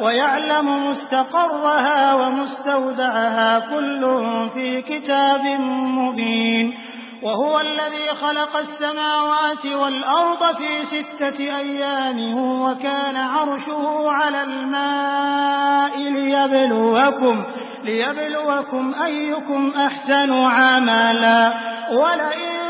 ويعلم مستقرها ومستودعها كل في كتاب مبين. وهو الذي خلق السماوات والأرض في ستة أيام وكان عرشه على الماء ليبلوكم, ليبلوكم أيكم أحسن عملا. ولئن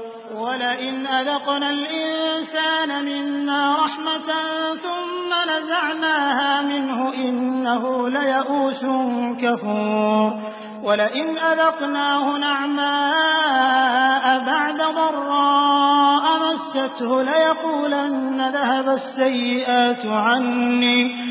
ولئن أذقنا الإنسان منا رحمة ثم نزعناها منه إنه ليئوس كفور ولئن أذقناه نعماء بعد ضراء مسته ليقولن ذهب السيئات عني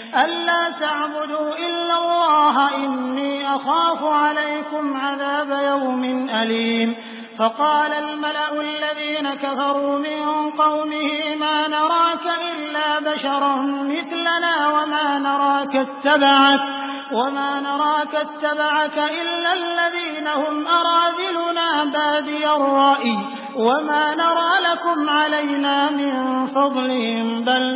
ألا تعبدوا إلا الله إني أخاف عليكم عذاب يوم أليم. فقال الملأ الذين كفروا من قومه ما نراك إلا بشرا مثلنا وما نراك اتبعك وما نراك اتبعك إلا الذين هم أراذلنا بادي الرأي وما نرى لكم علينا من فضل بل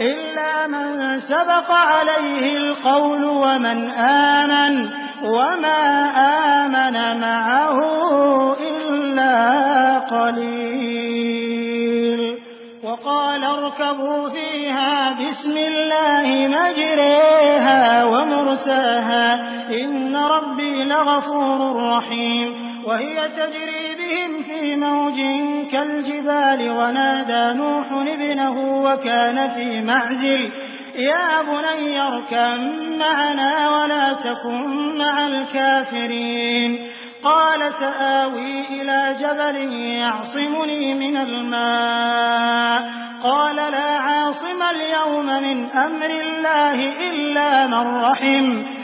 إلا من سبق عليه القول ومن آمن وما آمن معه إلا قليل. وقال اركبوا فيها بسم الله مجريها ومرساها إن ربي لغفور رحيم. وهي تجري بهم في موج كالجبال ونادى نوح ابنه وكان في معزل. يا بني اركب معنا ولا تكن مع الكافرين. قال سآوي إلى جبل يعصمني من الماء. قال لا عاصم اليوم من أمر الله إلا من رحم.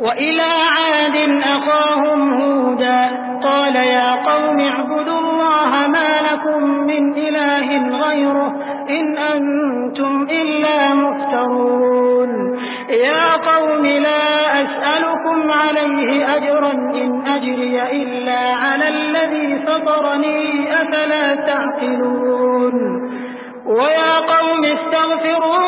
وإلى عاد أخاهم هودا قال يا قوم اعبدوا الله ما لكم من إله غيره إن أنتم إلا مفترون. يا قوم لا أسألكم عليه أجرا إن أجري إلا على الذي فطرني أفلا تعقلون. ويا قوم استغفروا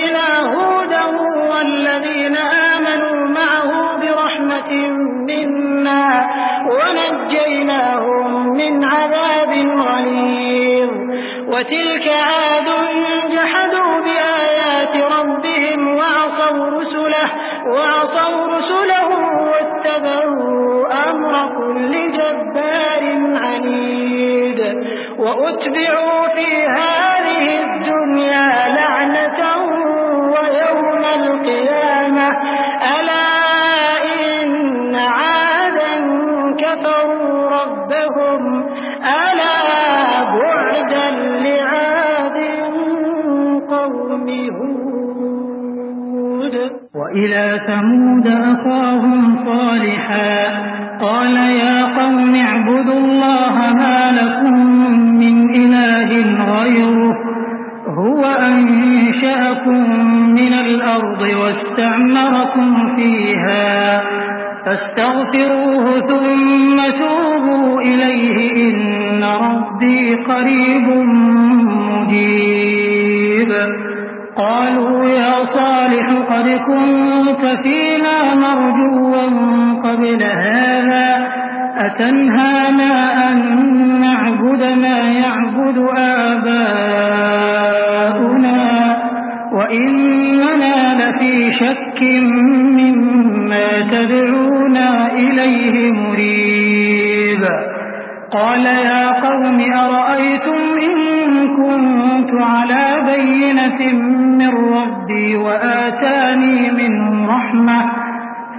وتلك عاد جحدوا بآيات ربهم وعصوا رسله, وعصوا رسله واتبعوا أمر كل جبار عنيد. وأتبعوا في هذه الدنيا كنت فينا مرجوا قبل هذا أتنهانا أن نعبد ما يعبد آباؤنا وإننا لفي شك مما تدعونا إليه مريب. قال يا قوم أرأيتم إن كنت على بينة من ربي وآتاني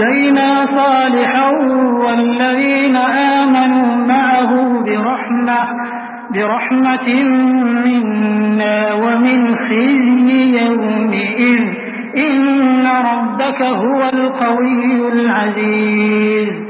أمرنا نجينا صالحا والذين آمنوا معه برحمة, برحمة منا ومن خزي يومئذ. إن ربك هو القوي العزيز.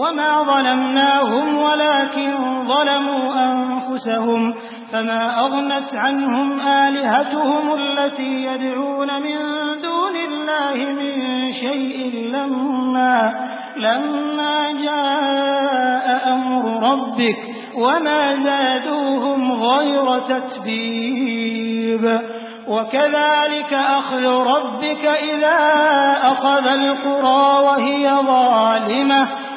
وما ظلمناهم ولكن ظلموا أنفسهم فما أغنت عنهم آلهتهم التي يدعون من دون الله من شيء لما, لما جاء أمر ربك وما زادوهم غير تتبيب وكذلك أخذ ربك إذا أخذ القرى وهي ظالمة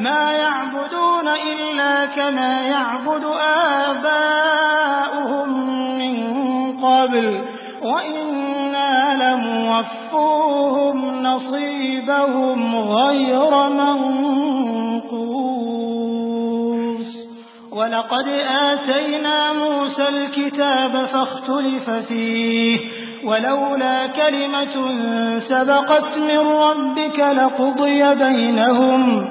ما يعبدون إلا كما يعبد آباؤهم من قبل وإنا لموفوهم نصيبهم غير منقوص. ولقد آتينا موسى الكتاب فاختلف فيه ولولا كلمة سبقت من ربك لقضي بينهم